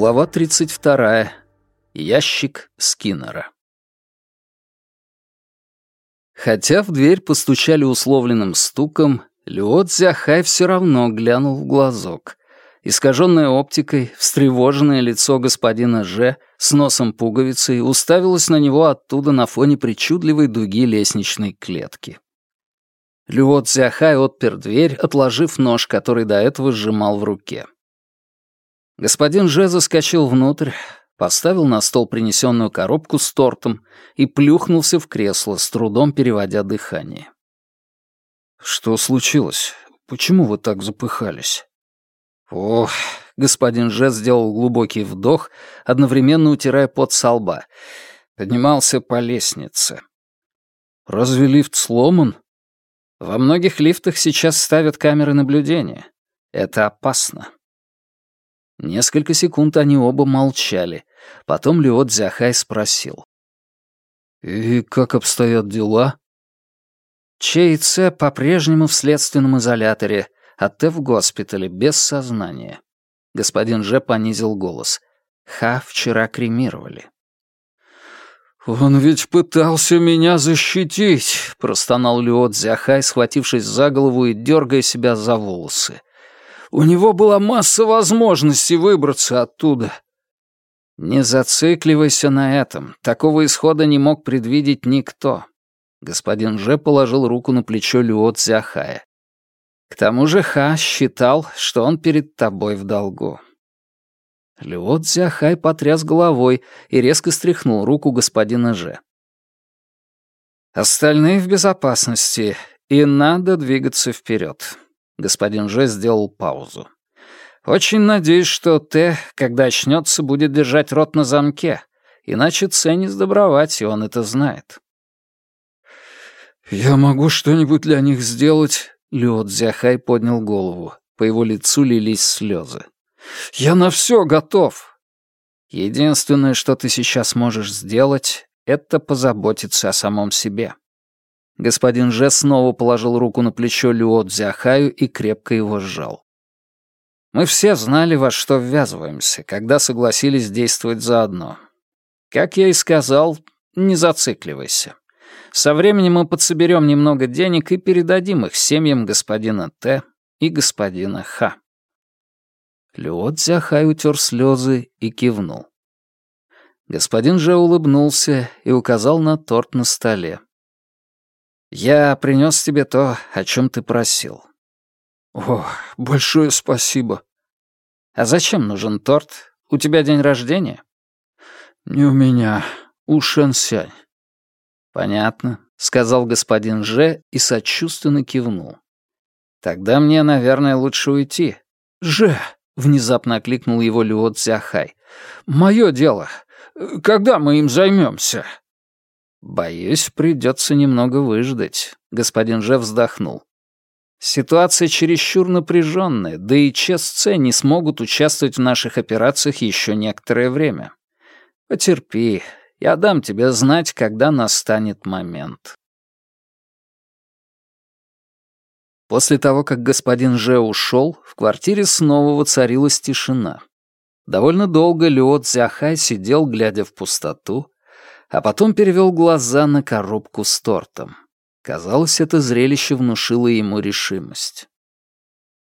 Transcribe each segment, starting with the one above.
Глава 32. Ящик Скиннера. Хотя в дверь постучали условленным стуком, Люот Зяхай все равно глянул в глазок. Искаженная оптикой, встревоженное лицо господина Ж с носом пуговицей уставилось на него оттуда на фоне причудливой дуги лестничной клетки. Люот Зяхай отпер дверь, отложив нож, который до этого сжимал в руке. Господин Же заскочил внутрь, поставил на стол принесенную коробку с тортом и плюхнулся в кресло, с трудом переводя дыхание. «Что случилось? Почему вы так запыхались?» «Ох», — господин Же сделал глубокий вдох, одновременно утирая пот со лба. Поднимался по лестнице. «Разве лифт сломан?» «Во многих лифтах сейчас ставят камеры наблюдения. Это опасно». Несколько секунд они оба молчали. Потом Люо Дзяхай спросил. «И как обстоят дела?» Чей Цэ по-прежнему в следственном изоляторе, а Тэ в госпитале, без сознания. Господин Же понизил голос. Ха вчера кремировали. «Он ведь пытался меня защитить», — простонал Люо Дзяхай, схватившись за голову и дергая себя за волосы. У него была масса возможностей выбраться оттуда. Не зацикливайся на этом. Такого исхода не мог предвидеть никто. Господин Же положил руку на плечо Люо Цзяхая. К тому же Ха считал, что он перед тобой в долгу. Люо Цзяхай потряс головой и резко стряхнул руку господина Же. Остальные в безопасности, и надо двигаться вперед. Господин Же сделал паузу. «Очень надеюсь, что Т, когда очнется, будет держать рот на замке, иначе Ц не сдобровать, и он это знает». «Я могу что-нибудь для них сделать?» Лё Дзяхай поднял голову. По его лицу лились слезы. «Я на все готов!» «Единственное, что ты сейчас можешь сделать, это позаботиться о самом себе. Господин Же снова положил руку на плечо Люо Дзяхаю и крепко его сжал. «Мы все знали, во что ввязываемся, когда согласились действовать заодно. Как я и сказал, не зацикливайся. Со временем мы подсоберем немного денег и передадим их семьям господина Т и господина Х». Люо Дзяхай утер слезы и кивнул. Господин Же улыбнулся и указал на торт на столе. «Я принес тебе то, о чем ты просил». «О, большое спасибо». «А зачем нужен торт? У тебя день рождения?» «Не у меня, у Шэнсянь». «Понятно», — сказал господин Же и сочувственно кивнул. «Тогда мне, наверное, лучше уйти». «Же!» — внезапно окликнул его Люо Цзяхай. «Мое дело. Когда мы им займемся?» «Боюсь, придется немного выждать», — господин Же вздохнул. «Ситуация чересчур напряженная, да и ЧСЦ не смогут участвовать в наших операциях еще некоторое время. Потерпи, я дам тебе знать, когда настанет момент». После того, как господин Же ушел, в квартире снова воцарилась тишина. Довольно долго Люо Цзяхай сидел, глядя в пустоту, а потом перевел глаза на коробку с тортом. Казалось, это зрелище внушило ему решимость.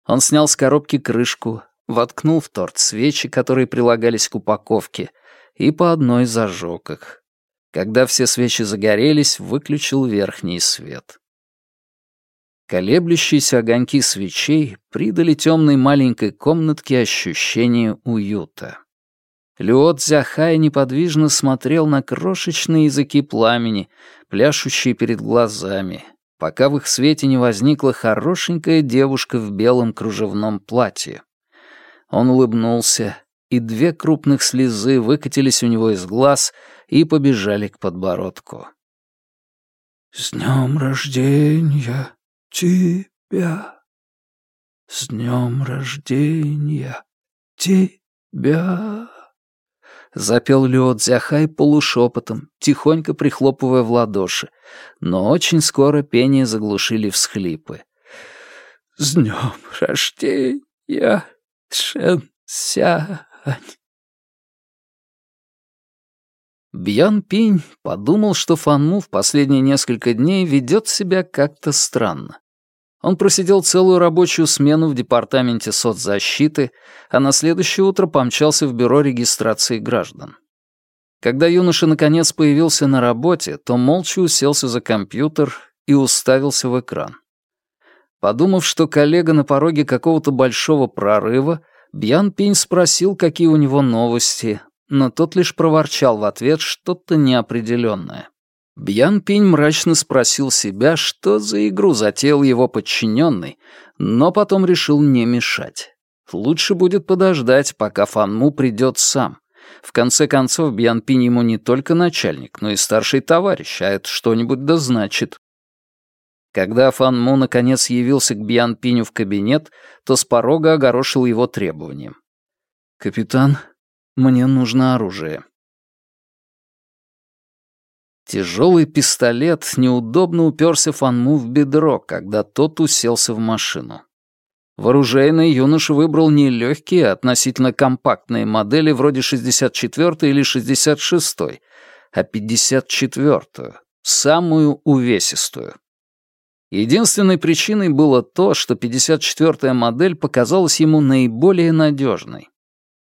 Он снял с коробки крышку, воткнул в торт свечи, которые прилагались к упаковке, и по одной зажег их. Когда все свечи загорелись, выключил верхний свет. Колеблющиеся огоньки свечей придали темной маленькой комнатке ощущение уюта. Люот Цзяхай неподвижно смотрел на крошечные языки пламени, пляшущие перед глазами, пока в их свете не возникла хорошенькая девушка в белом кружевном платье. Он улыбнулся, и две крупных слезы выкатились у него из глаз и побежали к подбородку. «С днем рождения тебя! С днем рождения тебя!» запел Лео Дзяхай полушепотом, тихонько прихлопывая в ладоши, но очень скоро пение заглушили всхлипы. «С днем рождения, Шэн Сянь!» Бьян Пинь подумал, что Фанму в последние несколько дней ведет себя как-то странно. Он просидел целую рабочую смену в департаменте соцзащиты, а на следующее утро помчался в бюро регистрации граждан. Когда юноша наконец появился на работе, то молча уселся за компьютер и уставился в экран. Подумав, что коллега на пороге какого-то большого прорыва, Бянь Пин спросил, какие у него новости, но тот лишь проворчал в ответ что-то неопределенное. Бянь Пин мрачно спросил себя, что за игру затеял его подчиненный, но потом решил не мешать. Лучше будет подождать, пока Фан Му придет сам. В конце концов, Бянь Пин ему не только начальник, но и старший товарищ, а это что-нибудь да значит. Когда Фан Му наконец явился к Бянь Пину в кабинет, то с порога огорошил его требованием. «Капитан, мне нужно оружие». Тяжелый пистолет неудобно уперся Фанму в бедро, когда тот уселся в машину. Вооружейный юноша выбрал не легкие, а относительно компактные модели вроде 64 или 66, а 54, самую увесистую. Единственной причиной было то, что 54-я модель показалась ему наиболее надежной.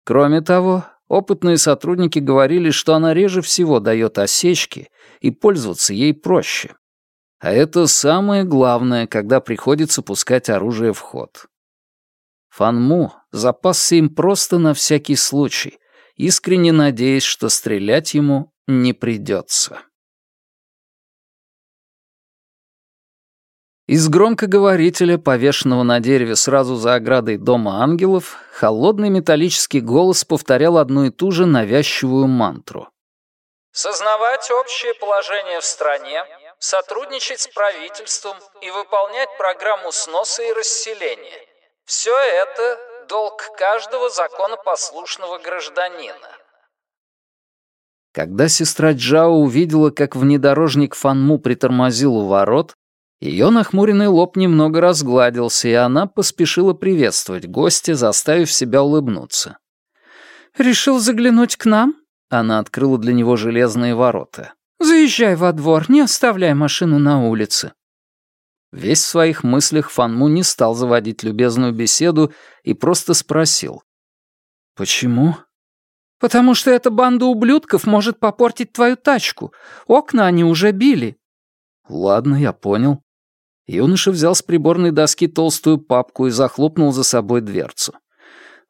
Кроме того, опытные сотрудники говорили, что она реже всего дает осечки, и пользоваться ей проще. А это самое главное, когда приходится пускать оружие в ход. Фанму запасся им просто на всякий случай, искренне надеясь, что стрелять ему не придется. Из громкоговорителя, повешенного на дереве сразу за оградой Дома ангелов, холодный металлический голос повторял одну и ту же навязчивую мантру. «Сознавать общее положение в стране, сотрудничать с правительством и выполнять программу сноса и расселения. Все это — долг каждого законопослушного гражданина». Когда сестра Джао увидела, как внедорожник Фанму притормозил у ворот, ее нахмуренный лоб немного разгладился, и она поспешила приветствовать гостя, заставив себя улыбнуться. «Решил заглянуть к нам?» Она открыла для него железные ворота. «Заезжай во двор, не оставляй машину на улице». Весь в своих мыслях Фанму не стал заводить любезную беседу и просто спросил. «Почему?» «Потому что эта банда ублюдков может попортить твою тачку. Окна они уже били». «Ладно, я понял». Юноша взял с приборной доски толстую папку и захлопнул за собой дверцу.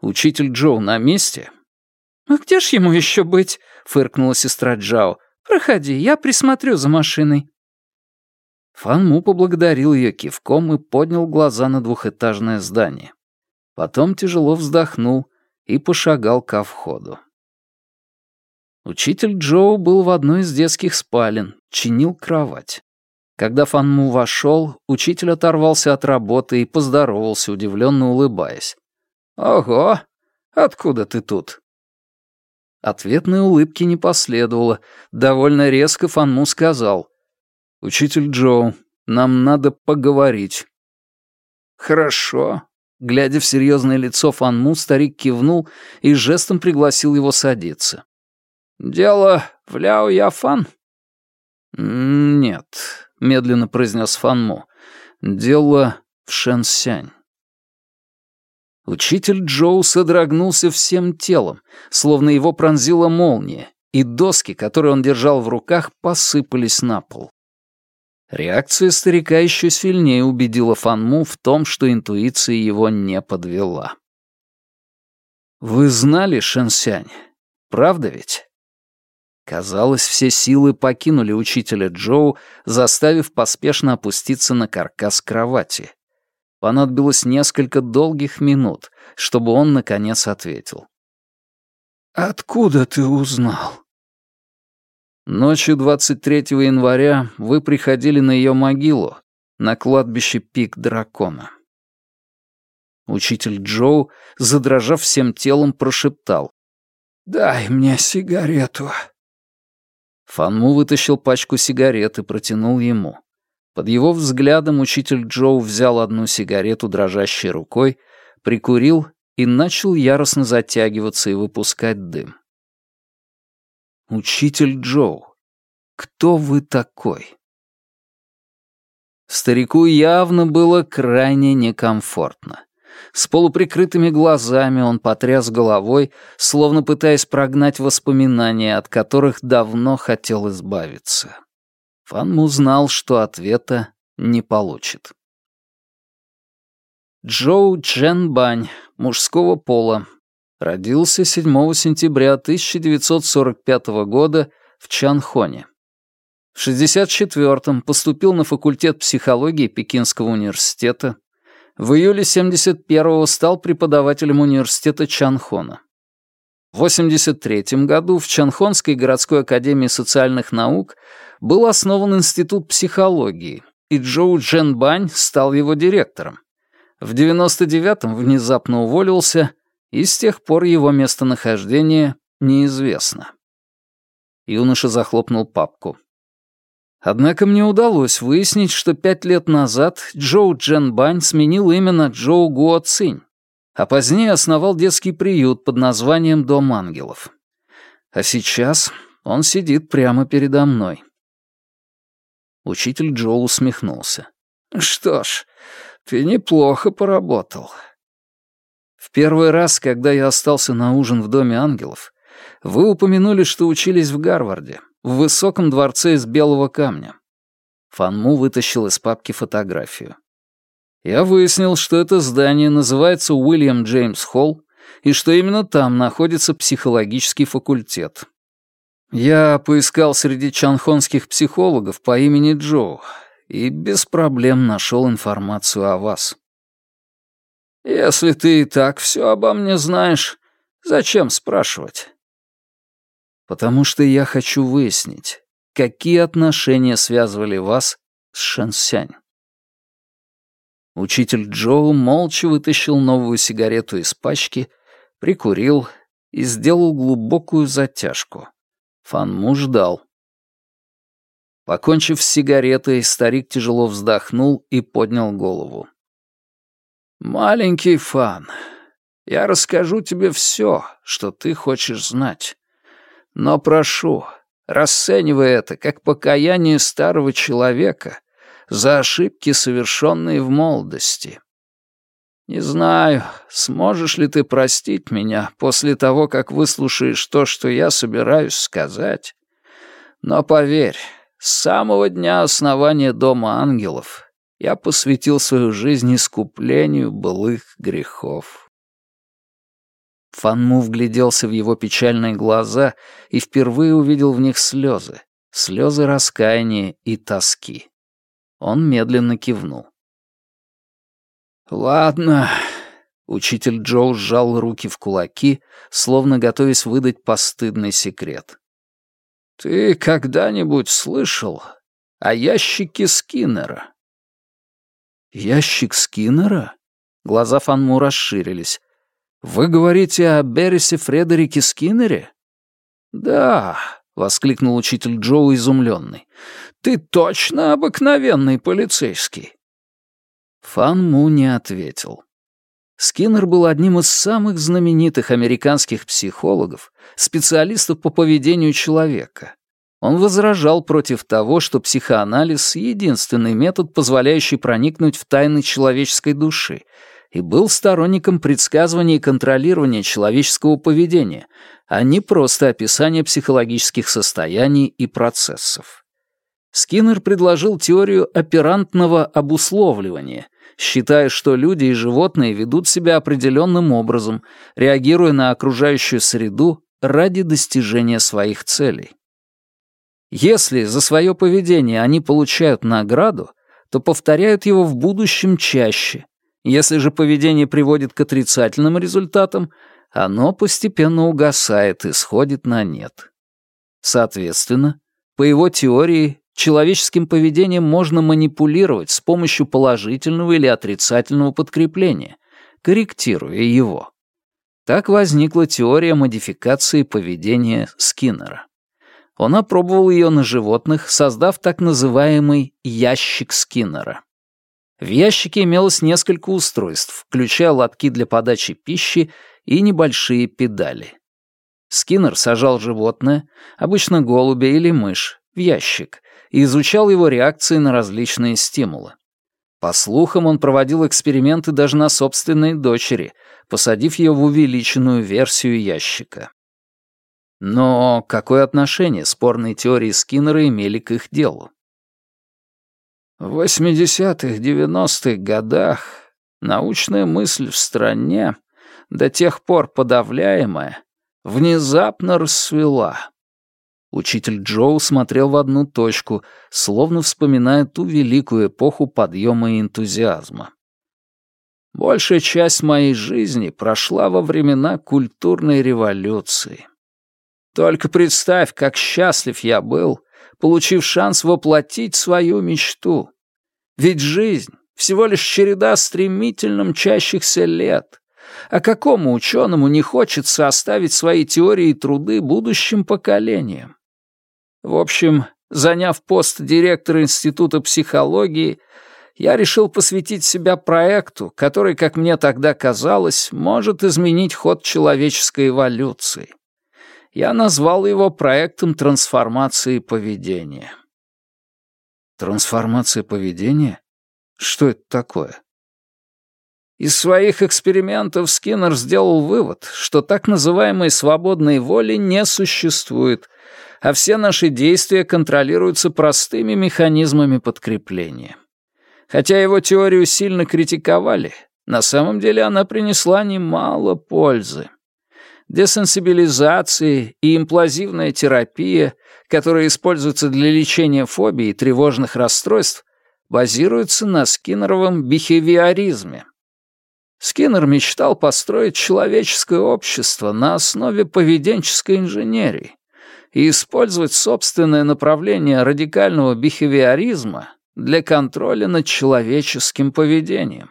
«Учитель Джоу на месте?» «А где ж ему еще быть?» — фыркнула сестра Джао. «Проходи, я присмотрю за машиной». Фан Му поблагодарил ее кивком и поднял глаза на двухэтажное здание. Потом тяжело вздохнул и пошагал ко входу. Учитель Джоу был в одной из детских спален, чинил кровать. Когда Фанму вошел, учитель оторвался от работы и поздоровался, удивленно улыбаясь. «Ого! Откуда ты тут?» Ответной улыбки не последовало. Довольно резко Фанму сказал. «Учитель Джоу, нам надо поговорить». «Хорошо». Глядя в серьезное лицо Фанму, старик кивнул и жестом пригласил его садиться. «Дело в Ляо Яфан?» «Нет, медленно произнес Фанму. «Дело в Шэнсянь». Учитель Джоу содрогнулся всем телом, словно его пронзила молния, и доски, которые он держал в руках, посыпались на пол. Реакция старика еще сильнее убедила Фанму в том, что интуиция его не подвела. «Вы знали, Шэнсянь, правда ведь?» Казалось, все силы покинули учителя Джоу, заставив поспешно опуститься на каркас кровати. Понадобилось несколько долгих минут, чтобы он, наконец, ответил. «Откуда ты узнал?» Ночью 23 января вы приходили на ее могилу, на кладбище Пик Дракона. Учитель Джоу, задрожав всем телом, прошептал. «Дай мне сигарету». Фанму вытащил пачку сигарет и протянул ему. Под его взглядом учитель Джоу взял одну сигарету дрожащей рукой, прикурил и начал яростно затягиваться и выпускать дым. Учитель Джоу, кто вы такой? Старику явно было крайне некомфортно. С полуприкрытыми глазами он потряс головой, словно пытаясь прогнать воспоминания, от которых давно хотел избавиться. Фанму знал, что ответа не получит. Джоу Чжен Бань, мужского пола, родился 7 сентября 1945 года в Чанхоне. В 64-м поступил на факультет психологии Пекинского университета. В июле 71-го стал преподавателем университета Чанхона. В 83 году в Чанхонской городской академии социальных наук был основан Институт психологии, и Джоу Дженбань стал его директором. В 99-м внезапно уволился, и с тех пор его местонахождение неизвестно. Юноша захлопнул папку. Однако мне удалось выяснить, что пять лет назад Джоу Джен Бань сменил имя на Джоу Гуо Цинь, а позднее основал детский приют под названием «Дом ангелов». А сейчас он сидит прямо передо мной. Учитель Джоу усмехнулся. «Что ж, ты неплохо поработал». В первый раз, когда я остался на ужин в Доме ангелов, вы упомянули, что учились в Гарварде в высоком дворце из белого камня. Фанму вытащил из папки фотографию. Я выяснил, что это здание называется Уильям Джеймс Холл, и что именно там находится психологический факультет. Я поискал среди чанхонских психологов по имени Джоу и без проблем нашел информацию о вас. Если ты и так все обо мне знаешь, зачем спрашивать? Потому что я хочу выяснить, какие отношения связывали вас с Шэнсянь. Учитель Джоу молча вытащил новую сигарету из пачки, прикурил и сделал глубокую затяжку. Фанму ждал. Покончив с сигаретой, старик тяжело вздохнул и поднял голову. «Маленький Фан, я расскажу тебе все, что ты хочешь знать. Но прошу, расценивай это как покаяние старого человека за ошибки, совершенные в молодости. Не знаю, сможешь ли ты простить меня после того, как выслушаешь то, что я собираюсь сказать. Но поверь, с самого дня основания Дома ангелов я посвятил свою жизнь искуплению былых грехов. Фанму вгляделся в его печальные глаза и впервые увидел в них слезы, слезы раскаяния и тоски. Он медленно кивнул. «Ладно». Учитель Джоу сжал руки в кулаки, словно готовясь выдать постыдный секрет. «Ты когда-нибудь слышал о ящике Скиннера?» «Ящик Скиннера?» Глаза Фанму расширились. «Вы говорите о Беррисе Фредерике Скиннере?» «Да», — воскликнул учитель Джоу изумленный. «Ты точно обыкновенный полицейский?» Фан Му не ответил. Скиннер был одним из самых знаменитых американских психологов, специалистов по поведению человека. Он возражал против того, что психоанализ — единственный метод, позволяющий проникнуть в тайны человеческой души, и был сторонником предсказывания и контролирования человеческого поведения, а не просто описания психологических состояний и процессов. Скиннер предложил теорию оперантного обусловливания, считая, что люди и животные ведут себя определенным образом, реагируя на окружающую среду ради достижения своих целей. Если за свое поведение они получают награду, то повторяют его в будущем чаще, если же поведение приводит к отрицательным результатам, оно постепенно угасает и сходит на нет. Соответственно, по его теории, человеческим поведением можно манипулировать с помощью положительного или отрицательного подкрепления, корректируя его. Так возникла теория модификации поведения Скиннера. Он опробовал ее на животных, создав так называемый «ящик Скиннера». В ящике имелось несколько устройств, включая лотки для подачи пищи и небольшие педали. Скиннер сажал животное, обычно голубя или мышь, в ящик и изучал его реакции на различные стимулы. По слухам, он проводил эксперименты даже на собственной дочери, посадив ее в увеличенную версию ящика. Но какое отношение спорные теории Скиннера имели к их делу? В 80-х, 90-х годах научная мысль в стране, до тех пор подавляемая, внезапно расцвела. Учитель Джоу смотрел в одну точку, словно вспоминая ту великую эпоху подъема и энтузиазма. Большая часть моей жизни прошла во времена культурной революции. Только представь, как счастлив я был, получив шанс воплотить свою мечту. Ведь жизнь — всего лишь череда стремительно мчащихся лет. А какому ученому не хочется оставить свои теории и труды будущим поколениям? В общем, заняв пост директора Института психологии, я решил посвятить себя проекту, который, как мне тогда казалось, может изменить ход человеческой эволюции я назвал его проектом трансформации поведения. Трансформация поведения? Что это такое? Из своих экспериментов Скиннер сделал вывод, что так называемой свободной воли не существует, а все наши действия контролируются простыми механизмами подкрепления. Хотя его теорию сильно критиковали, на самом деле она принесла немало пользы десенсибилизации и имплазивная терапия, которые используются для лечения фобий и тревожных расстройств, базируются на скиннеровом бихевиоризме. Скиннер мечтал построить человеческое общество на основе поведенческой инженерии и использовать собственное направление радикального бихевиоризма для контроля над человеческим поведением.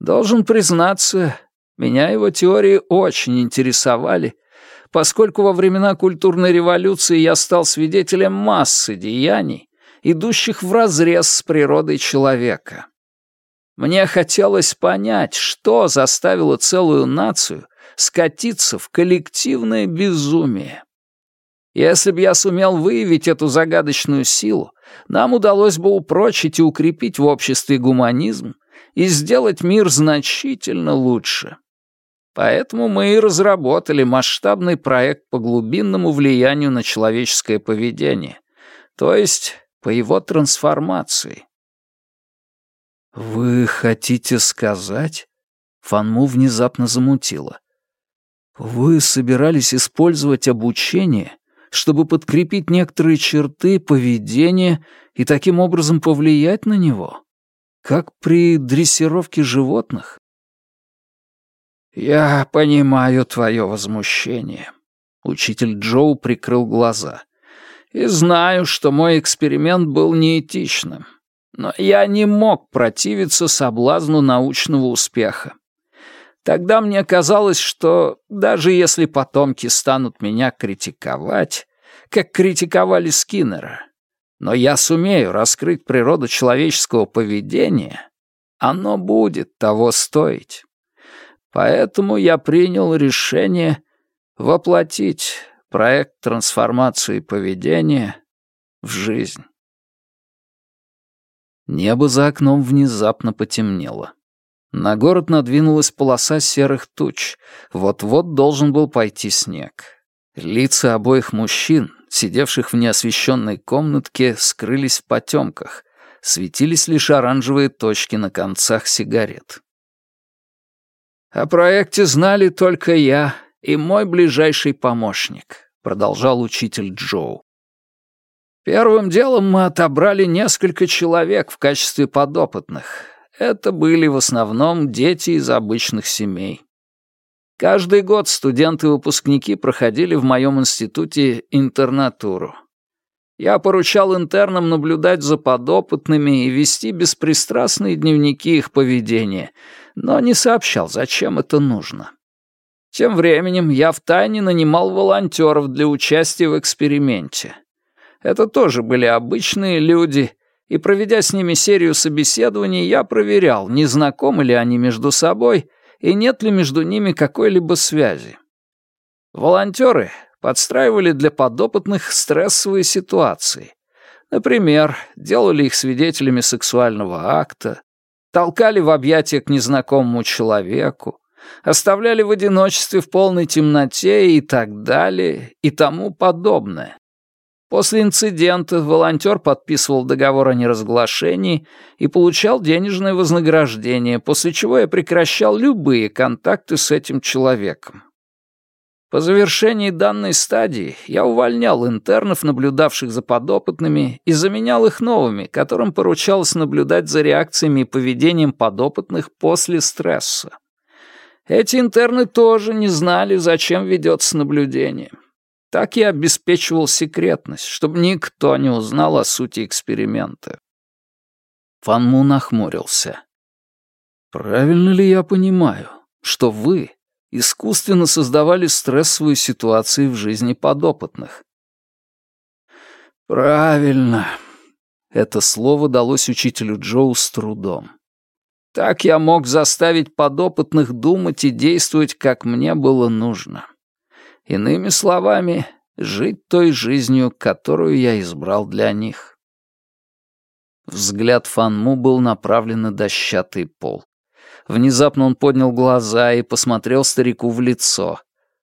Должен признаться, меня его теории очень интересовали, поскольку во времена культурной революции я стал свидетелем массы деяний, идущих вразрез с природой человека. Мне хотелось понять, что заставило целую нацию скатиться в коллективное безумие. Если бы я сумел выявить эту загадочную силу, нам удалось бы упрочить и укрепить в обществе гуманизм и сделать мир значительно лучше. Поэтому мы и разработали масштабный проект по глубинному влиянию на человеческое поведение, то есть по его трансформации. «Вы хотите сказать?» Фанму внезапно замутило. «Вы собирались использовать обучение, чтобы подкрепить некоторые черты поведения и таким образом повлиять на него? Как при дрессировке животных?» «Я понимаю твое возмущение». Учитель Джоу прикрыл глаза. «И знаю, что мой эксперимент был неэтичным. Но я не мог противиться соблазну научного успеха. Тогда мне казалось, что даже если потомки станут меня критиковать, как критиковали Скиннера, но я сумею раскрыть природу человеческого поведения, оно будет того стоить». Поэтому я принял решение воплотить проект трансформации поведения в жизнь. Небо за окном внезапно потемнело. На город надвинулась полоса серых туч. Вот-вот должен был пойти снег. Лица обоих мужчин, сидевших в неосвещенной комнатке, скрылись в потемках. Светились лишь оранжевые точки на концах сигарет. «О проекте знали только я и мой ближайший помощник», — продолжал учитель Джоу. «Первым делом мы отобрали несколько человек в качестве подопытных. Это были в основном дети из обычных семей. Каждый год студенты-выпускники проходили в моем институте интернатуру. Я поручал интернам наблюдать за подопытными и вести беспристрастные дневники их поведения — но не сообщал, зачем это нужно. Тем временем я втайне нанимал волонтеров для участия в эксперименте. Это тоже были обычные люди, и, проведя с ними серию собеседований, я проверял, не знакомы ли они между собой и нет ли между ними какой-либо связи. Волонтеры подстраивали для подопытных стрессовые ситуации. Например, делали их свидетелями сексуального акта, толкали в объятия к незнакомому человеку, оставляли в одиночестве в полной темноте и так далее, и тому подобное. После инцидента волонтер подписывал договор о неразглашении и получал денежное вознаграждение, после чего я прекращал любые контакты с этим человеком. По завершении данной стадии я увольнял интернов, наблюдавших за подопытными, и заменял их новыми, которым поручалось наблюдать за реакциями и поведением подопытных после стресса. Эти интерны тоже не знали, зачем ведется наблюдение. Так я обеспечивал секретность, чтобы никто не узнал о сути эксперимента. Фанму нахмурился. «Правильно ли я понимаю, что вы искусственно создавали стрессовые ситуации в жизни подопытных?» «Правильно». Это слово далось учителю Джоу с трудом. Так я мог заставить подопытных думать и действовать, как мне было нужно. Иными словами, жить той жизнью, которую я избрал для них. Взгляд Фанму был направлен на дощатый пол. Внезапно он поднял глаза и посмотрел старику в лицо.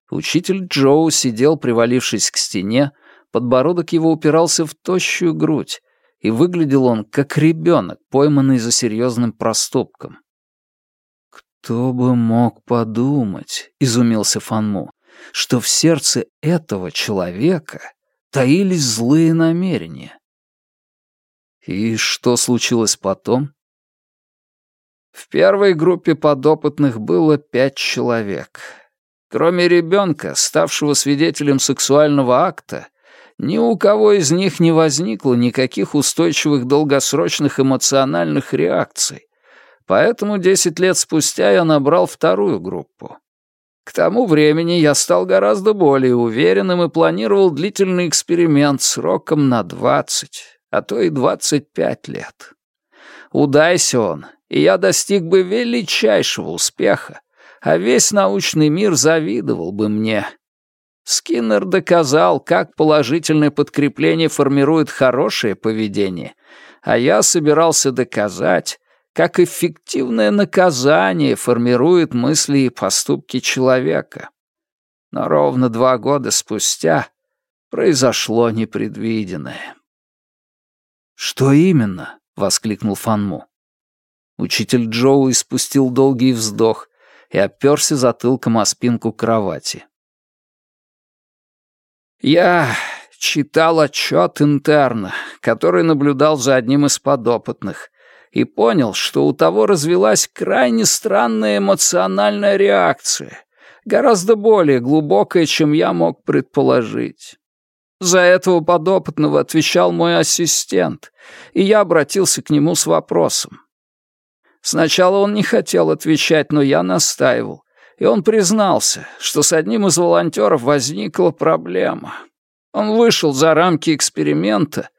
Учитель Джоу сидел, привалившись к стене, подбородок его упирался в тощую грудь, и выглядел он как ребенок, пойманный за серьезным проступком. «Кто бы мог подумать», — изумился Фанму, что в сердце этого человека таились злые намерения. И что случилось потом? В первой группе подопытных было пять человек. Кроме ребенка, ставшего свидетелем сексуального акта, ни у кого из них не возникло никаких устойчивых долгосрочных эмоциональных реакций. Поэтому десять лет спустя я набрал вторую группу. К тому времени я стал гораздо более уверенным и планировал длительный эксперимент сроком на 20, а то и 25 лет. Удайся он, и я достиг бы величайшего успеха, а весь научный мир завидовал бы мне. Скиннер доказал, как положительное подкрепление формирует хорошее поведение, а я собирался доказать, как эффективное наказание формирует мысли и поступки человека. Но ровно два года спустя произошло непредвиденное. «Что именно?» — воскликнул Фанму. Учитель Джоу испустил долгий вздох и оперся затылком о спинку кровати. «Я читал отчет интерна, который наблюдал за одним из подопытных, и понял, что у того развилась крайне странная эмоциональная реакция, гораздо более глубокая, чем я мог предположить. За этого подопытного отвечал мой ассистент, и я обратился к нему с вопросом. Сначала он не хотел отвечать, но я настаивал, и он признался, что с одним из волонтеров возникла проблема. Он вышел за рамки эксперимента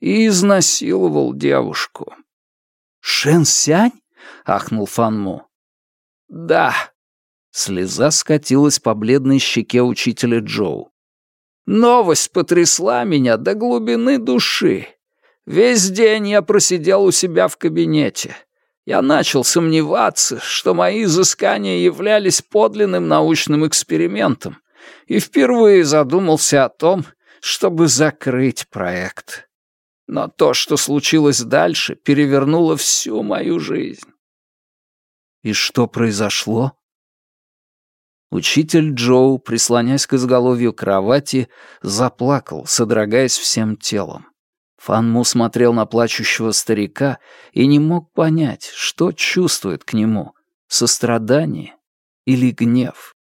и изнасиловал девушку. «Шэн Сянь?» — ахнул Фанму. «Да». Слеза скатилась по бледной щеке учителя Джоу. «Новость потрясла меня до глубины души. Весь день я просидел у себя в кабинете. Я начал сомневаться, что мои изыскания являлись подлинным научным экспериментом, и впервые задумался о том, чтобы закрыть проект. Но то, что случилось дальше, перевернуло всю мою жизнь. И что произошло? Учитель Джоу, прислонясь к изголовью кровати, заплакал, содрогаясь всем телом. Фанму смотрел на плачущего старика и не мог понять, что чувствует к нему — сострадание или гнев.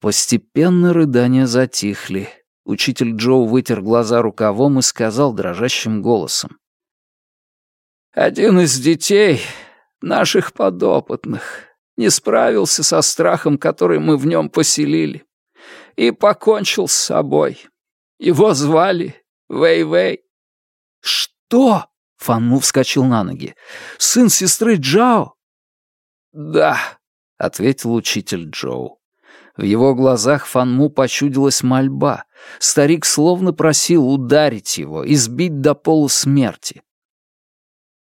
Постепенно рыдания затихли, Учитель Джоу вытер глаза рукавом и сказал дрожащим голосом. «Один из детей, наших подопытных, не справился со страхом, который мы в нем поселили, и покончил с собой. Его звали Вэй-Вэй». «Что?» — Фанму вскочил на ноги. «Сын сестры Джао?» «Да», — ответил учитель Джоу. В его глазах Фанму почудилась мольба. Старик словно просил ударить его, избить до полусмерти.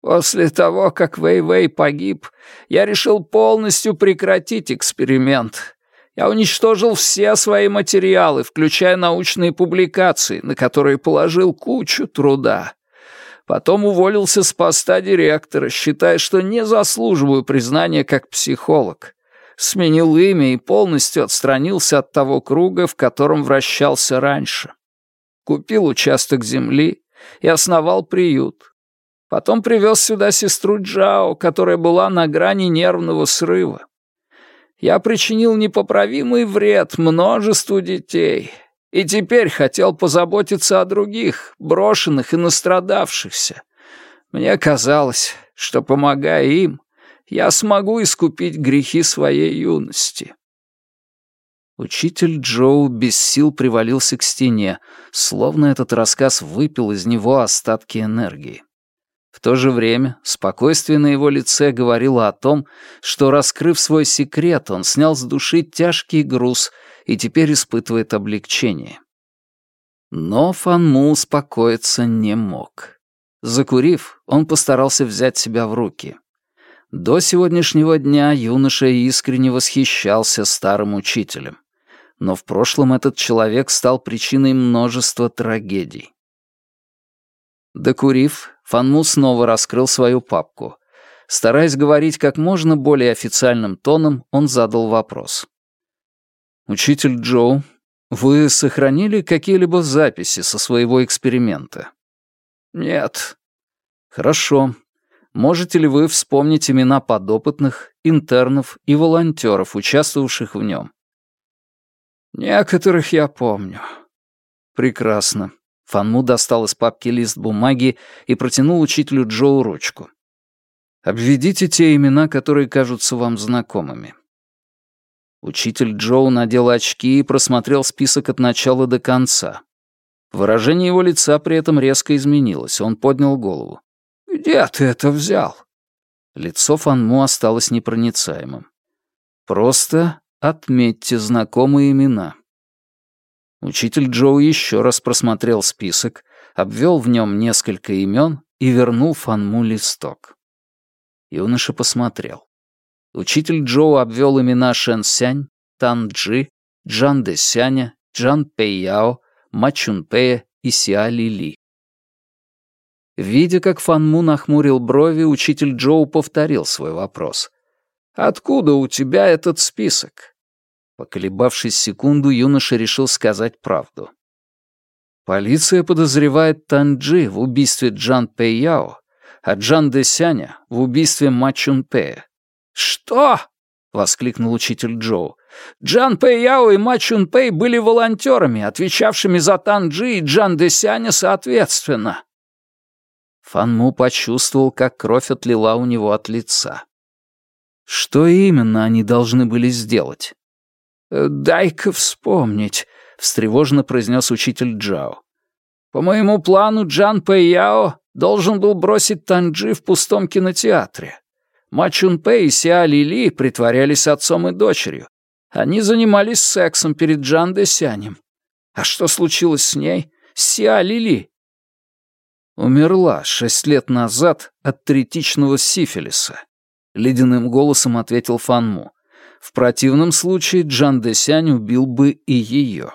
«После того, как Вэй-Вэй погиб, я решил полностью прекратить эксперимент. Я уничтожил все свои материалы, включая научные публикации, на которые положил кучу труда. Потом уволился с поста директора, считая, что не заслуживаю признания как психолог сменил имя и полностью отстранился от того круга, в котором вращался раньше. Купил участок земли и основал приют. Потом привез сюда сестру Джао, которая была на грани нервного срыва. Я причинил непоправимый вред множеству детей и теперь хотел позаботиться о других, брошенных и настрадавшихся. Мне казалось, что, помогая им, я смогу искупить грехи своей юности». Учитель Джоу без сил привалился к стене, словно этот рассказ выпил из него остатки энергии. В то же время спокойствие на его лице говорило о том, что, раскрыв свой секрет, он снял с души тяжкий груз и теперь испытывает облегчение. Но Фанму успокоиться не мог. Закурив, он постарался взять себя в руки. До сегодняшнего дня юноша искренне восхищался старым учителем. Но в прошлом этот человек стал причиной множества трагедий. Докурив, Фанму снова раскрыл свою папку. Стараясь говорить как можно более официальным тоном, он задал вопрос. «Учитель Джоу, вы сохранили какие-либо записи со своего эксперимента?» «Нет». «Хорошо. Можете ли вы вспомнить имена подопытных, интернов и волонтеров, участвовавших в нем? Некоторых я помню. Прекрасно. Фанму достал из папки лист бумаги и протянул учителю Джоу ручку. Обведите те имена, которые кажутся вам знакомыми. Учитель Джоу надел очки и просмотрел список от начала до конца. Выражение его лица при этом резко изменилось, он поднял голову. «Где ты это взял?» Лицо Фанму осталось непроницаемым. «Просто отметьте знакомые имена». Учитель Джоу еще раз просмотрел список, обвел в нем несколько имен и вернул Фанму листок. Юноша посмотрел. Учитель Джоу обвел имена Шэн Сянь, Тан Джи, Джан Дэ Сяня, Джан Пэй Яо, Ма Чун Пэя и Сиа Ли Ли. Видя, как Фан Му нахмурил брови, учитель Джоу повторил свой вопрос. «Откуда у тебя этот список?» Поколебавшись секунду, юноша решил сказать правду. Полиция подозревает Танджи в убийстве Джан Пэйяо, а Джан Дэсяня в убийстве Ма Чун Пэя. «Что?» — воскликнул учитель Джоу. «Джан Пэйяо и Ма Чун Пэй были волонтерами, отвечавшими за Танджи и Джан Дэсяня соответственно». Фанму почувствовал, как кровь отлила у него от лица. Что именно они должны были сделать? «Э, «Дай-ка вспомнить», — встревоженно произнес учитель Джао. «По моему плану Джан Пэйяо должен был бросить Танджи в пустом кинотеатре. Ма Чун Пэй и Сиа Лили притворялись отцом и дочерью. Они занимались сексом перед Джан Дэсянем. А что случилось с ней? Сиа Лили? «Умерла шесть лет назад от третичного сифилиса», — ледяным голосом ответил Фанму. «В противном случае Джан Дэсянь убил бы и ее».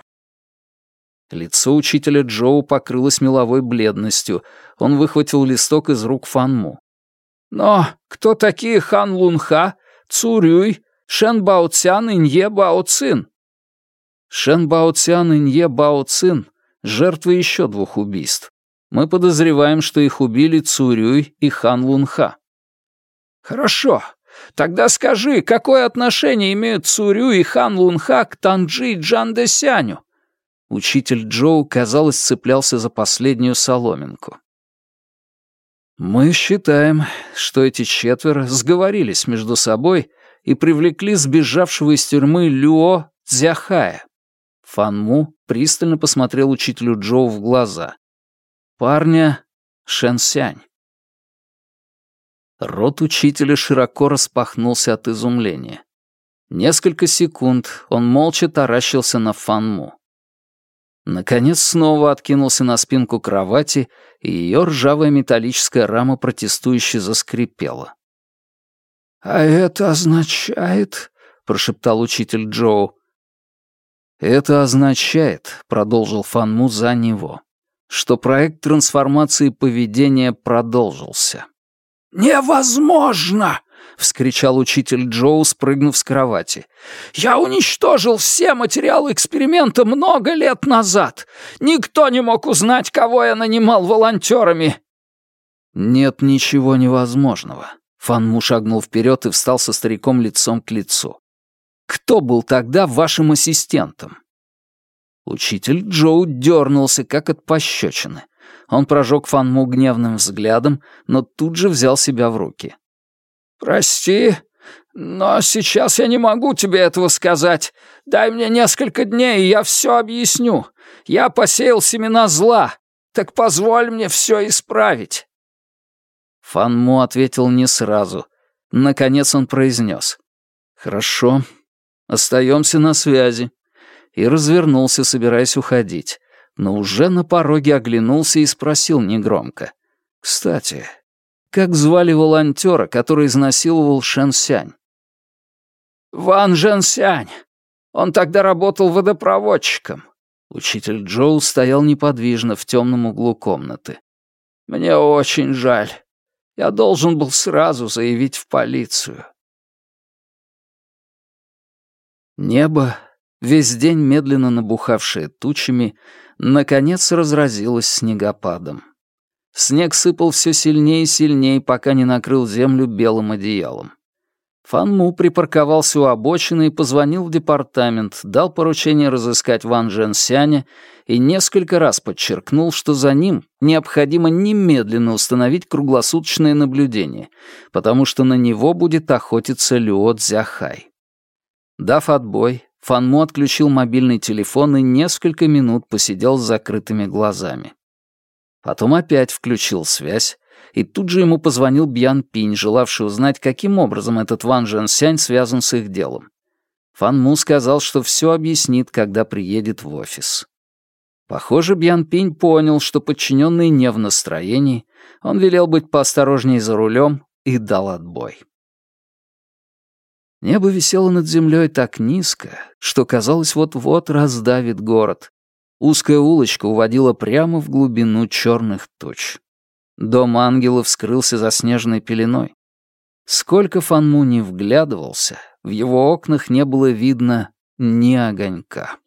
Лицо учителя Джоу покрылось меловой бледностью. Он выхватил листок из рук Фанму. «Но кто такие Хан Лунха, Цурюй, Шен Бао Цян и Нье Бао Цин?» Шен Бао Цян и Нье Бао Цин — жертвы еще двух убийств. Мы подозреваем, что их убили Цурюй и Хан Лунха. Хорошо. Тогда скажи, какое отношение имеют Цурюй и Хан Лунха к Танджи и Джан Дэсяню? Учитель Джоу, казалось, цеплялся за последнюю соломинку. Мы считаем, что эти четверо сговорились между собой и привлекли сбежавшего из тюрьмы Люо Цзяхая. Фанму пристально посмотрел учителю Джоу в глаза парня Шэнсянь. Рот учителя широко распахнулся от изумления. Несколько секунд он молча таращился на Фанму. Наконец снова откинулся на спинку кровати, и ее ржавая металлическая рама протестующе заскрипела. «А это означает...» — прошептал учитель Джоу. «Это означает», — продолжил Фанму за него, что проект трансформации поведения продолжился. «Невозможно!» — вскричал учитель Джоу, спрыгнув с кровати. «Я уничтожил все материалы эксперимента много лет назад. Никто не мог узнать, кого я нанимал волонтерами». «Нет ничего невозможного». Фанму шагнул вперед и встал со стариком лицом к лицу. «Кто был тогда вашим ассистентом?» Учитель Джоу дернулся, как от пощечины. Он прожег Фанму гневным взглядом, но тут же взял себя в руки. «Прости, но сейчас я не могу тебе этого сказать. Дай мне несколько дней, и я все объясню. Я посеял семена зла, так позволь мне все исправить». Фанму ответил не сразу. Наконец он произнес. «Хорошо, остаемся на связи». И развернулся, собираясь уходить. Но уже на пороге оглянулся и спросил негромко. «Кстати, как звали волонтера, который изнасиловал Шэн Сянь? «Ван Жен Сянь. Он тогда работал водопроводчиком». Учитель Джоу стоял неподвижно в темном углу комнаты. «Мне очень жаль. Я должен был сразу заявить в полицию». Небо, весь день медленно набухавшее тучами, наконец разразилось снегопадом. Снег сыпал все сильнее и сильнее, пока не накрыл землю белым одеялом. Фан припарковался у обочины и позвонил в департамент, дал поручение разыскать Ван Жен Сяня и несколько раз подчеркнул, что за ним необходимо немедленно установить круглосуточное наблюдение, потому что на него будет охотиться Люо Цзяхай. Дав отбой, Фан отключил мобильный телефон и несколько минут посидел с закрытыми глазами. Потом опять включил связь, и тут же ему позвонил Бьян Пинь, желавший узнать, каким образом этот Ван Жен Сянь связан с их делом. Фан Му сказал, что все объяснит, когда приедет в офис. Похоже, Бьян Пинь понял, что подчиненный не в настроении, он велел быть поосторожнее за рулем и дал отбой. Небо висело над землей так низко, что казалось, вот-вот раздавит город, Узкая улочка уводила прямо в глубину черных туч. Дом ангелов скрылся за снежной пеленой. Сколько Фанму не вглядывался, в его окнах не было видно ни огонька.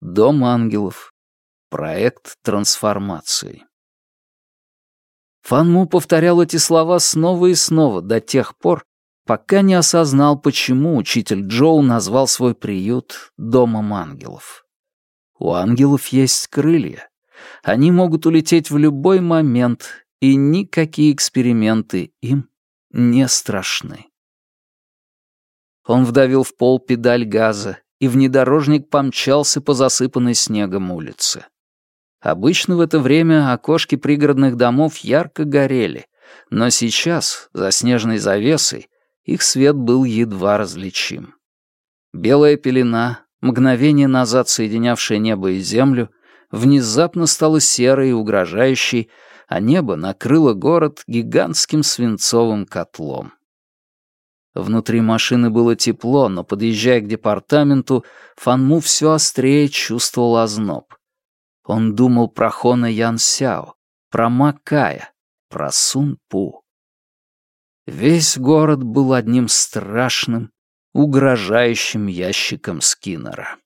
Дом ангелов. Проект трансформации. Фанму повторял эти слова снова и снова до тех пор, пока не осознал, почему учитель Джоу назвал свой приют «Домом ангелов». У ангелов есть крылья. Они могут улететь в любой момент, и никакие эксперименты им не страшны. Он вдавил в пол педаль газа, и внедорожник помчался по засыпанной снегом улице. Обычно в это время окошки пригородных домов ярко горели, но сейчас, за снежной завесой, их свет был едва различим. Белая пелена мгновение назад соединявшее небо и землю, внезапно стало серой и угрожающей, а небо накрыло город гигантским свинцовым котлом. Внутри машины было тепло, но, подъезжая к департаменту, Фанму все острее чувствовал озноб. Он думал про Хона Ян Сяо, про Макая, про Сун Пу. Весь город был одним страшным, угрожающим ящиком Скиннера.